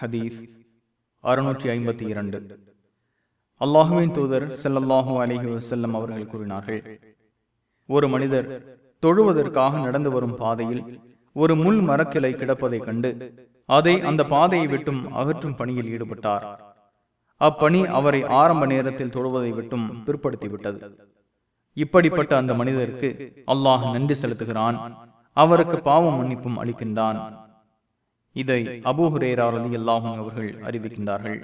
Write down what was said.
ஹதீஸ் அறுநூற்றி ஐம்பத்தி இரண்டு. அல்லாஹுவின் தூதர் செல்லல்லாஹு அலிஹி வசல்லம் அவர்கள் கூறினார்கள் ஒரு மனிதர் தொழுவதற்காக நடந்து வரும் பாதையில் ஒரு முள் மரக்கிளை கிடப்பதைக் கண்டு அதை அந்த பாதையை விட்டும் அகற்றும் பணியில் ஈடுபட்டார். அப்பணி அவரை ஆரம்ப நேரத்தில் தொழுவதை விட்டும் பிற்படுத்திவிட்டது. இப்படிப்பட்ட அந்த மனிதருக்கு அல்லாஹ் நன்றி செலுத்துகிறான் அவருக்கு பாவம் மன்னிப்பும் அளிக்கின்றான். இதை அபூஹுரேரா ரலி அல்லாஹும் அவர்கள் அறிவிக்கின்றார்கள்.